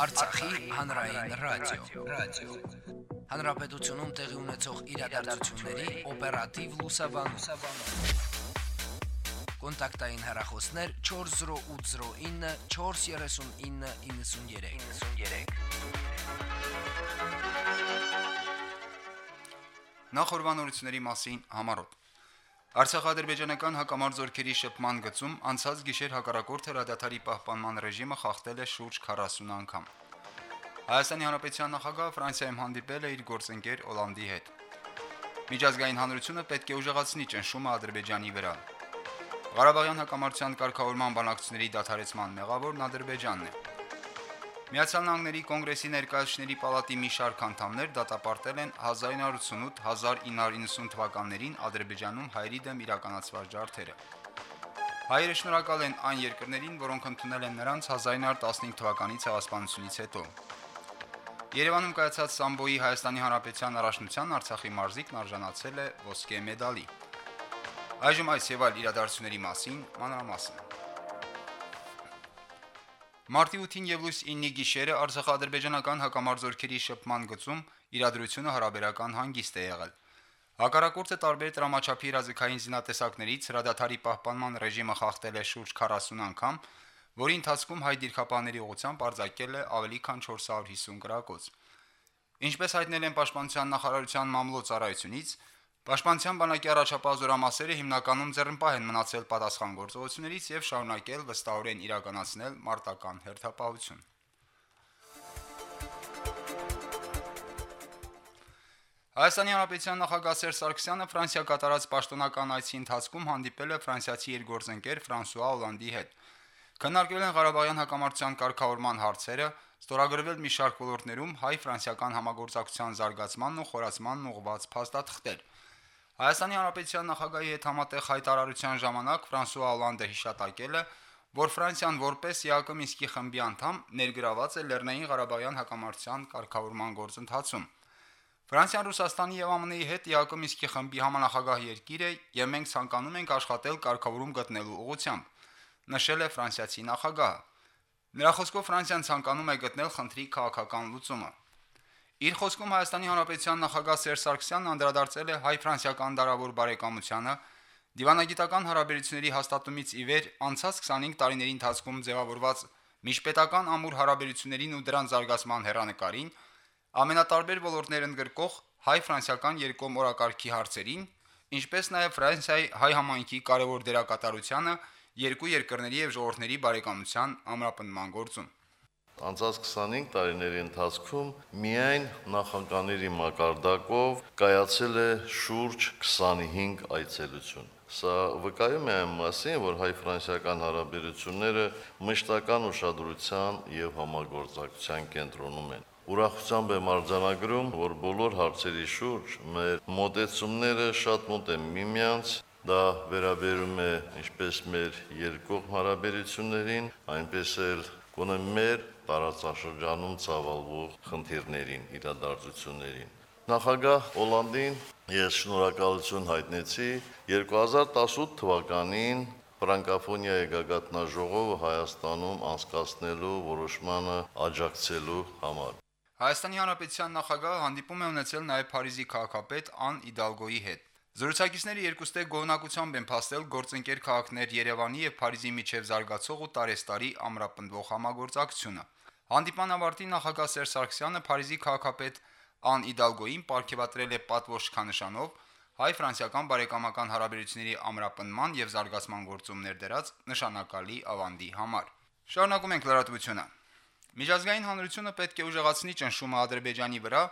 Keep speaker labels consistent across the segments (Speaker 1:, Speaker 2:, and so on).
Speaker 1: Արցախի հանրային ռադիո, ռադիո։ Հանրապետությունում տեղի ունեցող իրադարձությունների օպերատիվ լուսաբանում։ Կոնտակտային հեռախոսներ 40809 43993։ 93։
Speaker 2: Նախորbanությունների մասին համարոտ Արցախ-ադրբեջանական հակամարձօրքերի շփման գծում անցած գիշեր հակառակորդ հրադադարի պահպանման ռեժիմը խախտել է շուրջ 40 անգամ։ Հայաստանի Հանրապետության նախագահը Ֆրանսիայում հանդիպել է իր գործընկեր Օլանդի հետ։ Միջազգային հանրությունը պետք է ուժեղացնի ճնշումը Ադրբեջանի վրա։ Ղարաբաղյան հակամարտության կարգավորման բանակցությունների դադարեցման մեղավորն Ադրբեջանն է։ Միացյալ Նահանգների կոնգրեսի ներկայացուցիչների պալատի մի շարք անդամներ դատապարտել են 1988-1990 թվականներին Ադրբեջանում հայերի դեմ իրականացված ջարդերը։ Հայերը շնորհակալ են այն երկրներին, որոնք ընդունել են նրանց 1915 թվականի ցեղասպանությունից հետո։ Երևանում կայացած Սամբոյի Հայաստանի Հանրապետության առաջնության Արցախի մարզիկն արժանացել է ոսկե մեդալի։ Այժմ այս եւ այլ իրադարձությունների մասին մանրամասն։ Մարտի 8-ին եւ լույս 9-ի գիշերը Արցախ-ադրբեջանական հակամարձօրքերի շփման գծում իրադրությունը հարաբերական հանգիստ է եղել։ Հակառակորդը տարբեր դրամաչափի իրազեկային զինատեսակներից հրադադարի պահպանման ռեժիմը խախտել է շուրջ 40 անգամ, որի ընթացքում հայ դիրքապահների ուղությամբ արձակել է ավելի քան 450 գրակոց։ Ինչպես հայտնել են Պաշտպանության նախարարության մամլոյ-ծառայությունից, Պաշտպանության բանակի առաջապահ զորամասերը հիմնականում ձեռնպահ են մնացել պատասխան գործողություններից եւ շարունակել վստահորեն իրականացնել մարտական հերթապահություն։ Հայաստանի Հանրապետության նախագահ Սերժ Սարգսյանը Ֆրանսիա կատարած պաշտոնական այցի ընթացքում հանդիպել է ֆրանսիացի երկգործընկեր Ֆրանսուଆ Օլանդի հետ։ Քննարկվել են Ղարաբաղյան հակամարտության կարգավորման հարցերը, ստորագրվել մի շարք ոլորտներում հայ-ֆրանսիական համագործակցության զարգացմանն ու խորացմանն ուղղված փաստաթղթեր։ Հայաստանի Հանրապետության նախագահի հետ համատեղ հայտարարության ժամանակ Ֆրանսուଆ Օլանդը հիշատակել է, որ Ֆրանսիան որպես ԵԱԿ Մինսկի խմբի անդամ ներգրաված է Լեռնային Ղարաբաղյան հակամարտության կարգավորման գործընթացում։ Ֆրանսիան Ռուսաստանի եւ ԱՄՆ-ի հետ ԵԱԿ Մինսկի խմբի համանախագահ երկիր է, եւ մենք ցանկանում ենք աշխատել կարգավորում գտնելու ուղղությամբ, նշել է ֆրանսիացի նախագահը։ Նրա խոսքով Ֆրանսիան ցանկանում է գտնել խնդրի քաղաքական լուծումը։ Իր խոսքում Հայաստանի Հանրապետության նախագահ Սերժ Սարգսյանն անդրադարձել է հայ-ֆրանսիական դարավոր բարեկամությանը, դիվանագիտական հարաբերությունների հաստատումից ի վեր անցած 25 տարիների ընթացքում ձևավորված միջպետական ամուր հարաբերություններին ու դրան զարգացման հերանեկարին, ամենատարբեր ոլորտներ ընդգրկող հայ-ֆրանսիական երկկողմ օրակարգի հարցերին, ինչպես նաև Ֆրանսիայի հայ համայնքի կարևոր դերակատարությանը երկու երկրների եւ ժողովրդների բարեկամության ամրապնման գործում։
Speaker 3: Անցած 25 տարիների ընթացքում միայն նախագաների մակարդակով կայացել է շուրջ 25 այցելություն։ Սա վկայում է այն մասին, որ հայ-ֆրանսիական հարաբերությունները մշտական ուշադրության եւ համագործակցության կենտրոնում են։ Ուրախությամբ եմ արձանագրում, որ բոլոր հարցերի շուրջ մեր մոտեցումները շատ մոտ են միմյանց, Դա վերաբերում է ինչպես մեր երկկողմ հարաբերություններին, այնպես էլ գոնե մեր տարածաշրջանում ցավալվող խնդիրներին, իրադարձություններին։ Նախագահ Օլանդին ես շնորհակալություն հայտնեցի 2018 թվականին ֆրանկաֆոնիայի գագաթնաժողովը Հայաստանում անցկացնելու որոշմանը աջակցելու համար։
Speaker 2: Հայաստանի Հանրապետության նախագահը հանդիպում է ունեցել նաև Փարիզի քաղաքապետ Ան Իդալգոյի հետ։ Զրուցակիցները երկուստեղ գոհնակությամբ են փաստել գործընկեր քաղաքներ Երևանի եւ Փարիզի միջև զարգացող ու տարեստարի ամրապնդվող համագործակցությունը։ Հանդիպան ավարտին նախագահ Սերժ Սարգսյանը Փարիզի քաղաքապետ Ան Իդալգոին ապարգևատրել է պատվո շքանշանով հայ-ֆրանսիական բարեկամական հարաբերությունների ամրապնման եւ զարգացման գործումներ դրած նշանակալի ավանդի համար։ Շարունակում ենք լրատվությունը։ Միջազգային հանրությունը պետք է ուժեղացնի ճնշումը Ադրբեջանի վրա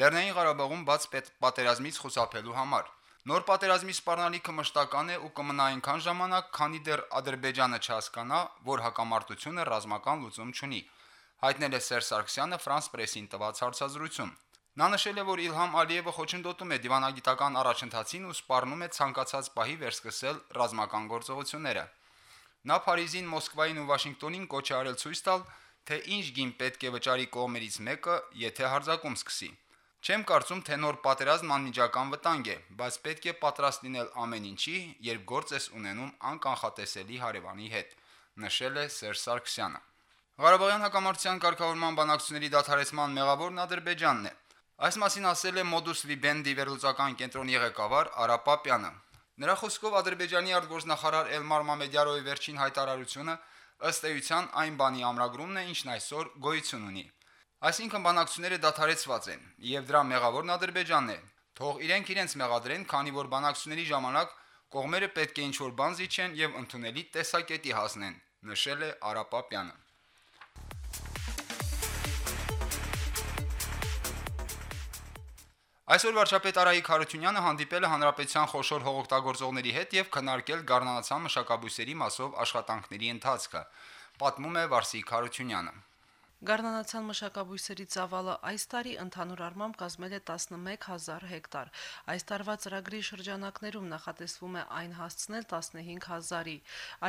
Speaker 2: Լեռնային Ղարաբաղում բաց պատերազմից խուսափելու համար։ Նոր պատերազմի սպառնալիքը մշտական է ու կմնա այնքան ժամանակ, քանի դեռ Ադրբեջանը չհասկանա, որ հակամարտությունը ռազմական լուծում չունի, հայտնել է Սերժ Սարգսյանը Ֆրանս պրեսին տված հարցազրույցում։ Նա նշել է, որ Իլհամ Ալիևը խոչընդոտում է դիվանագիտական առաջընթացին ու սպառնում է ցանկացած պահի վերսկսել ռազմական գործողությունները։ Նա Փարիզին, Մոսկվային ու Վաշինգտոնին կոչ է արել ցույց տալ, թե ինչ գին պետք է վճարի կողմերից մեկը, եթե հարձակում սկսի։ Չեմ կարծում, թե նոր պատերազմն անմիջական վտանգ է, բայց պետք է պատրաստ լինել ամեն ինչի, երբ գործ ես ունենում անկանխատեսելի հարևանի հետ, նշել է Սերժ Սարգսյանը։ Ղարաբաղյան հակամարտության կարգավորման բանակցությունների դադարեցման մեղավորն Ադրբեջանն է։ Այս մասին ասել է Modus Vivendi վերլուծական կենտրոնի ղեկավար Արա Պապյանը։ Նրա խոսքով Ադրբեջանի արտգործնախարար Էլմար Մամեդյարովի վերջին հայտարարությունը ըստ էության այն բանի ամրագրումն է, ինչն այսօր գոյություն ունի։ Այսինքն բանակցությունները դադարեցված են, եւ դրա մեղավորն Ադրբեջանն է։ Թող իրենք իրենց մեղադրեն, քանի որ բանակցությունների ժամանակ կողմերը պետք է ինչ-որ բան զիջեն եւ ընդունելի տեսակետի հասնեն, նշել է Արա Պապյանը։ Այսօր վարչապետ Արայիկ Հարությունյանը հանդիպել է հանրապետության խոշոր հողօգտագործողների հետ եւ քննարկել Գառնանացան մշակաբույսերի մասով աշխատանքների ընթացքը, պատմում է Վարսիկ Հարությունյանը։
Speaker 4: Գառնանացան մշակաբույսերի ծավալը այս տարի ընդհանուր առմամբ կազմել է 11000 հեկտար։ Այս տարվա ծրագրի շրջանակներում նախատեսվում է այն հասցնել 15000-ի։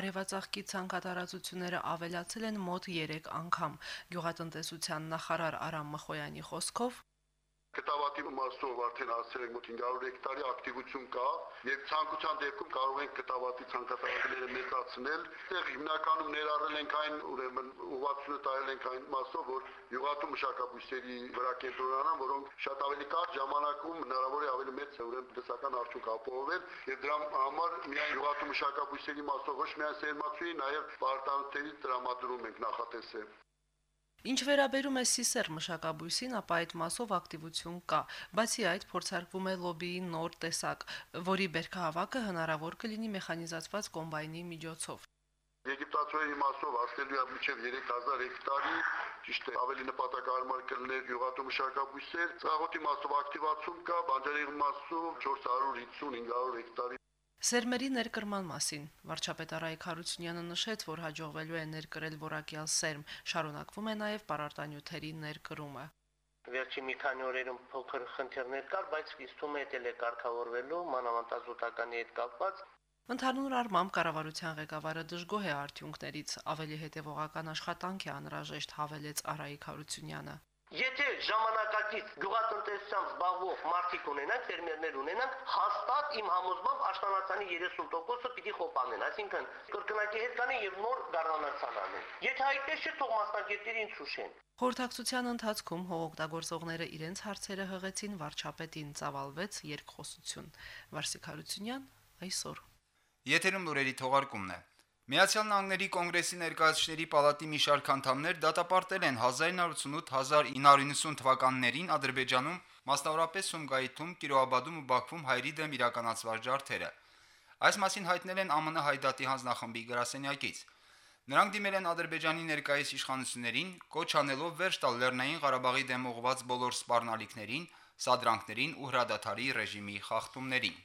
Speaker 4: Արևածաղկի ցանկատարածությունները ավելացել են մոտ 3 անգամ։ Գյուղատնտեսության նախարար Արամ Մխոյանի խոսքով
Speaker 5: Կտավատի մասով արդեն հասել ենք մոտ 500 հեկտարի ակտիվություն կա եւ ցանկության դեպքում կարող ենք կտավատի ցանկատարությունները մեծացնել։ Այդտեղ հիմնականում ներառել ենք այն, ուրեմն ուղղությունը տարել ենք այն մասով, որ յուղատու մշակաբույսերի վրա կենտրոնանան, որոնք շատ ավելի կարճ ժամանակում հնարավոր է ավելի մեծ ուրեմն տնտեսական արդյունք ապահովել եւ դրա համար միայն յուղատու մշակաբույսերի մասով ոչ միայն սերմացուի, նաեւ պարտանյութերի տրամադրում ենք նախատեսել։
Speaker 4: Ինչ վերաբերում է Սիսեր մշակաբույսին, ապա այդ մասով ակտիվություն կա, բացի այդ փորձարկվում է լոբիի նոր տեսակ, որի բերքահավաքը հնարավոր կլինի մեխանիզացված կոմբայնի միջոցով։
Speaker 5: Եգիպտացիների մասով հասնելու է մինչև 3000 հեկտարի, ճիշտ է, ավելի նպատակարար կլներ յուղատու մշակաբույսեր, ծաղոտի մասով ակտիվացում կա, բանջարեղենի մասով 450-500 հեկտարի
Speaker 4: Սերմերի ներկրման մասին. Վարչապետ Արայք Հարությունյանը նշեց, որ հաջողվելու է ներկրել որակյալ սերմ, շարունակվում է նաև պարարտանյութերի ներկրումը։
Speaker 6: Վերջի մի քանի օրերում փոքր խնդիրներ կար, բայց իստում է դել է կարգավորվելու մանավանդազոտականի հետ կապված
Speaker 4: Ընդհանուր առմամբ կառավարության ղեկավարը դժգոհ է արդյունքներից, ավելի հետևողական աշխատանք է անհրաժեշտ հավելեց Արայիկ Հարությունյանը։
Speaker 6: Եթե ժամանակակից գյուղատնտեսությամբ զբաղվող մարդիկ ունենանք, ֆերմերներ ունենանք, հաստատ իմ համոզմամբ աշտանացանի 30%-ը պիտի խոպանեն, այսինքն կրկնակի հետ կանեն եւ նոր գառնանացան անեն։ Եթե այդպես չէ, թող մասնագետներին ցուշեն։
Speaker 4: Խորհրդակցության ընթացքում հողօգտագործողները իրենց հարցերը հղեցին վարչապետին, ծավալվեց երկխոսություն։ Վարսիկ Հարությունյան այսօր։
Speaker 2: Եթերում լուրերի թողարկումն է։ Միացյալ Նահանգների կոնգրեսի ներկայացուցիչների պալատի մի շարք անդամներ դատապարտել են 1988-1990 թվականներին Ադրբեջանում, մասնավորապես Սումգայիթում, Կիրոաբադում ու Բաքվում հայերի դեմ իրականացված ջարդերը։ Այս մասին հայտնել են ԱՄՆ հայդատի հանձնախմբի գրասենյակից։ Նրանք դիմել են Ադրբեջանի ներկայիս իշխանություններին, կոչ անելով վերջ տալ Լեռնային Ղարաբաղի դեմ ուղղված բոլոր սպառնալիքներին, սադրանքներին ու հրադադարի ռեժիմի խախտումներին։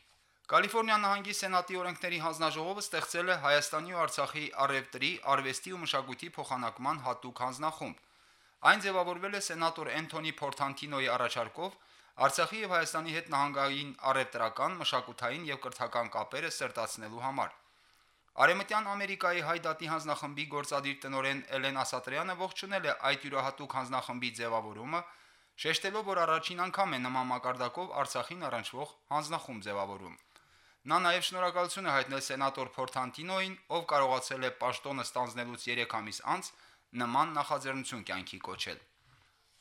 Speaker 2: Կալիֆոռնիա նահանգի սենատի օրենքների հանձնաժողովը ստեղծել է Հայաստանի ու Արցախի արևտրի, արվեստի ու մշակույթի փոխանակման հատուկ հանձնախումբ։ Այն ձևավորվել է սենատոր Էնթոնի Փորթանտինոյի առաջարկով Արցախի եւ Հայաստանի հետ նահանգային արևտրական, մշակութային եւ կրթական կապերը սերտացնելու համար։ Արեմտյան Ամերիկայի հայդատի հանձնախմբի գործադիր տնօրեն Էլեն Ասատրյանը ողջունել է այդ յուրահատուկ հանձնախմբի ձևավորումը, շեշտելով, որ առաջին անգամ է նման մակարդակով Արցախին առնչվող հանձնախումբ ձևավորում։ Նա նաև շնորհակալություն է հայտնել սենատոր Փորթանտինոին, ով կարողացել է պաշտոնը ստանձնելուց 3 ամիս անց նման նախաձեռնություն կյանքի կոչել։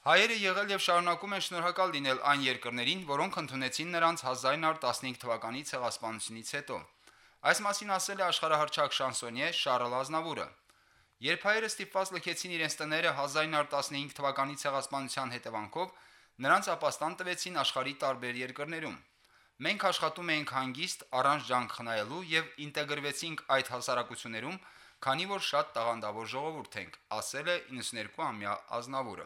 Speaker 2: Հայերը եղել եւ շարունակում են շնորհակալ լինել այն երկրներին, որոնք ընդունեցին նրանց 1915 թվականի ցեղասպանությունից հետո։ Այս մասին ասել է աշխարհահռչակ շանսոնյե Շարլ Ազնավուրը։ Երբ հայերը ստիպված լքեցին իրենց տները 1915 թվականի ցեղասպանության հետևանքով, նրանց ապաստան տվեցին աշխարհի տարբեր երկրներում։ Մենք աշխատում էինք հանգիստ, առանց ջանք խնայելու եւ ինտեգրվեցինք այդ հասարակություններում, քանի որ շատ տաղանդավոր ժողովուրդ ենք, ասել է 92-ամյա Ազնավուրը։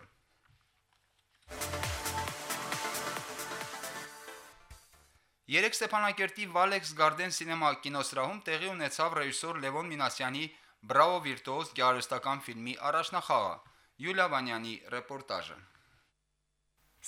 Speaker 2: Երեք Ստեփանակերտի Valex Garden Cinema կինոսրահում տեղի ունեցավ ռեժիսոր Լևոն Մինասյանի Բրավո վիրտուոզ գեղարվեստական ֆիլմի առաջնախաղը։ Յուլիա Վանյանի ռեպորտաժը։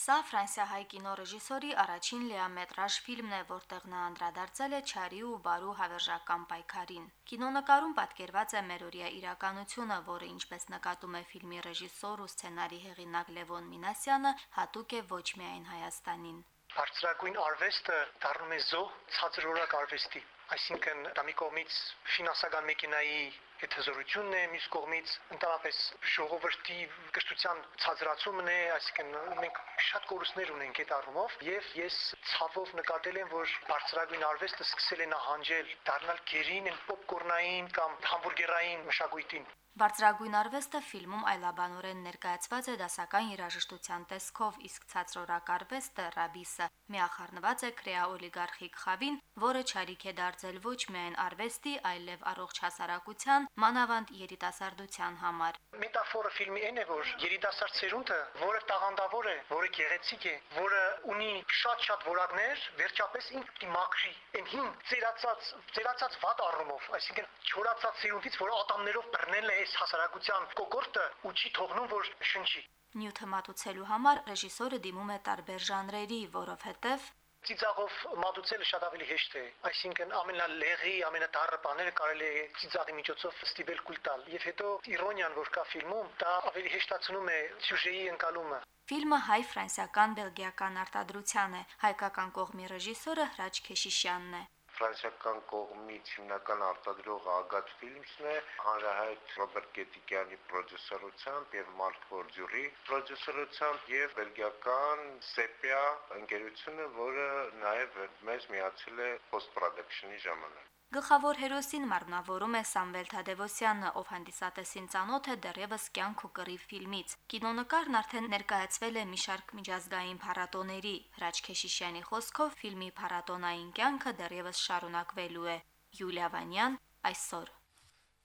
Speaker 7: Սա ֆրանսիահայ կինոռեժիսորի առաջին լիամետրաժ ֆիլմն է, որտեղ նա անդրադարձել է Չարի ու Բարու հավերժական պայքարին։ Կինոնկարում պատկերված է մերօրյա իրականությունը, որը ինչպես նկատում է ֆիլմի ռեժիսոր ու սցենարի հեղինակ Լևոն Մինասյանը, հատուկ է ոչ միայն Հայաստանին։
Speaker 8: Բարձրագույն արվեստը դառնում է զոհ ցածրորակ արվեստի, այսինքն դա մի կողմից ֆինանսական մեքենայի այդ հզորությունն է մյուս կողմից ընդհանրապես ժողովրդի կրթության ցածրացումն է, այսինքն մենք շատ կորուստներ ունենք այդ առումով եւ ես ցավով նկատել եմ, որ բարձրագույն արվեստը սկսել է նահանջել, դառնալ գերին, պոպկորնային կամ համբուրգերային մշակույթին։
Speaker 7: Բարձրագույն արվեստը ֆիլմում այլաբանորեն ներկայացված է դասական երաժշտության տեսքով, իսկ ցածրորակ արվեստը Ռաբիսը միախառնված է քրեա-օլիգարխիկ խավին, որը ճարիք է դարձել ոչ միայն արվեստի, այլև առողջ հասարակության, մանավանդ երիտասարդության համար։
Speaker 8: Մետաֆորը ֆիլմի այն է, որ երիտասարդ սերունդը, որը տաղանդավոր է, որը գեղեցիկ է, որը ունի շատ-շատ որակներ, վերջապես ինքը պիտի մաքրի։ Այն հին ծերացած, ծերացած վատ առումով, այսինքն չորացած սերունդից, որը ատամներով բռնել է այս հասարակության կոկորտը ու չի թողնում, որ շնչի։
Speaker 7: Նյութը մատուցելու համար ռեժիսորը դիմում է տարբեր ժանրերի, որովհետև
Speaker 8: Ծիծաղով մատուցելը շատ ավելի հեշտ է, այսինքն ամենալեղի, ամենադառը բաները կարելի է ծիծաղի միջոցով ստիպել կուլ տալ, եւ հետո իրոնիան, որ կա ֆիլմում, դա ավելի հեշտացնում է սյուժեի ընկալումը։
Speaker 7: Ֆիլմը հայ-ֆրանսիական բելգիական արտադրության է։ Հայկական կողմի ռեժիսորը Հրաչ Քեշիշյանն է
Speaker 9: ֆրանսիական կողմից հիմնական արտադրող Ագատ Ֆիլմսն է, հանրահայտ Ռոբերտ Գետիկյանի պրոդյուսերությամբ եւ Մարկ Բորդյուրի պրոդյուսերությամբ եւ բելգիական Sepia ընկերությունը, որը նաեւ մեզ միացել է post production-ի ժամանակ։
Speaker 7: Գլխավոր հերոսին մարմնավորում է Սամվել Թադևոսյանը, ով հանդիսատեսին ծանոթ է դեռևս կյանք ու կռի ֆիլմից։ Կինոնկարն արդեն ներկայացվել է մի շարք միջազգային փառատոների։ Հրաչ Քեշիշյանի խոսքով ֆիլմի փառատոնային կյանքը դեռևս շարունակվելու է։ Յուլիա Վանյան այսօր։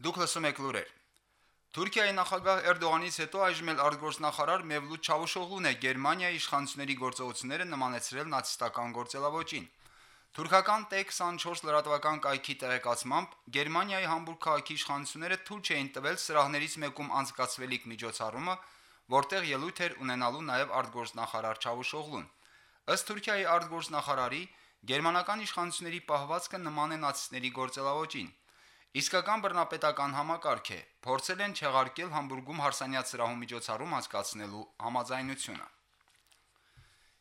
Speaker 2: Դուք լսում եք լուրեր։ Թուրքիայի նախագահ Էրդողանից հետո այժմ էլ արտգործնախարար Մևլութ Չավուշօղլուն է Գերմանիայի իշխանությունների գործողությունները նմանեցրել նացիստական գործելավոճին։ Թուրքական T24 լրատվական կայքի տեղեկացմամբ Գերմանիայի Համբուրգ քաղաքի իշխանությունները թույլ չէին տվել սրահներից մեկում անցկացվելիք միջոցառումը, որտեղ ելույթ էր ունենալու նաև արտգործնախարար Չավուշօղլուն։ Ըստ Թուրքիայի արտգործնախարարի, գերմանական իշխանությունների պահվածքը նման է նացիստների գործելավոճին։ Իսկական բռնապետական համակարգ է։ Փորձել են չեղարկել Համբուրգում հարսանյաց սրահում միջոցառում անցկացնելու համաձայնությունը։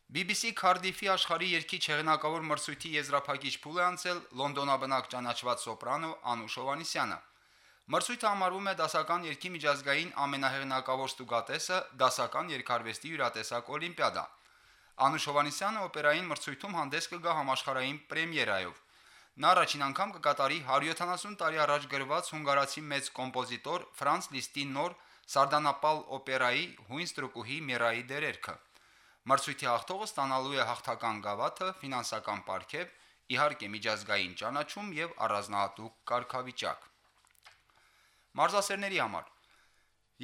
Speaker 2: BBC Cardiff-ի աշխարհի երկի չեղնակավոր մրցույթի եզրափակիչ փուլ է անցել Լոնդոնաբնակ ճանաչված սոպրանո Անուշ Հովանիսյանը։ Մրցույթը համարվում է դասական երկի միջազգային ամենահեղինակավոր ստուգատեսը դասական երկարվեստի յուրատեսակ օլիմպիադա։ Անուշ Հովանիսյանը օպերային մրցույթում հանդես կգա համաշխարհային պրեմիերայով։ Նա առաջին անգամ կկատարի 170 տարի առաջ գրված հունգարացի մեծ կոմպոզիտոր Ֆրանց Լիստի նոր Սարդանապալ օպերայի հույն ստրուկուհի Միրայի դերերքը։ Մրցույթի հաղթողը ստանալու է հաղթական գավաթը, ֆինանսական պարգև, իհարկե միջազգային ճանաչում եւ առանձնահատուկ կարգավիճակ։ Մարզասերների համար.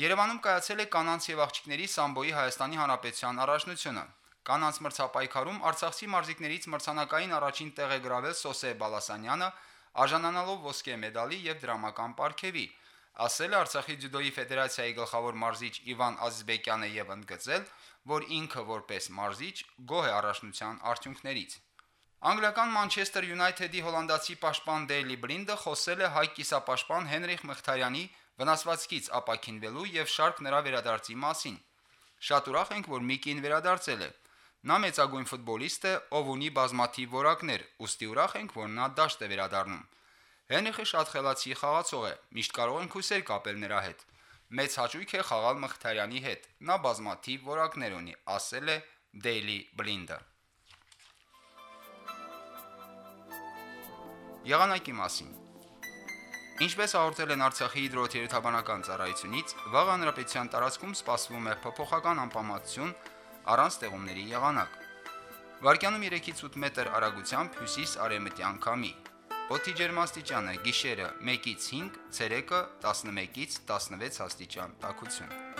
Speaker 2: Երևանում կայացել է կանանց եւ աղջիկների սամբոյի Հայաստանի Հանրապետության առաջնությունը։ Կանանց մրցապայքարում Արցախցի մարզիկներից մրցանակային առաջին տեղ է գրավել Սոսե Բալասանյանը, արժանանալով ոսկե մեդալի եւ դրամական պարգևի ասել է Արցախի ձյուդոյի ֆեդերացիայի գլխավոր մարզիչ Իվան Ազիզբեկյանը եւ ընդգծել, որ ինքը որպես մարզիչ գոհ է առաջնության արդյունքներից։ Անգլիական Մանչեսթեր Յունայթեդի հոլանդացի պաշտպան Դեյլի Բլինդը խոսել է հայ կիսապաշտպան Հենրիխ Մխիթարյանի վնասվածքից ապակինվելու եւ շարք նրա վերադարձի մասին։ Շատ ուրախ ենք, որ Միկին վերադարձել է։ Նա մեծագույն ֆուտբոլիստ է, ով ունի բազմաթիվ որակներ, ուստի ուրախ ենք, որ նա դաշտ է վերադառնում։ Հենրիխը շատ խելացի խաղացող է, միշտ կարող ենք հույսեր կապել նրա հետ։ Մեծ հաճույք է խաղալ Մխիթարյանի հետ։ Նա բազմաթիվ որակներ ունի, ասել է Daily Blind-ը։ Եղանակի մասին. Ինչպես հաղորդել են Արցախի հիդրոթերապևտաբանական ծառայությունից, վաղ հանրապետության տարածքում սպասվում է փոփոխական անպամատություն առանց տեղումների եղանակ։ Վարկյանում 3-ից 8 մետր արագությամբ հյուսիս-արևմտյան քամի։ Օդի ջերմաստիճանը՝ գիշերը 1-ից 5, ցերեկը 11-ից 16 աստիճան տաքություն։